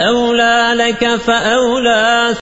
أولى لك فأولى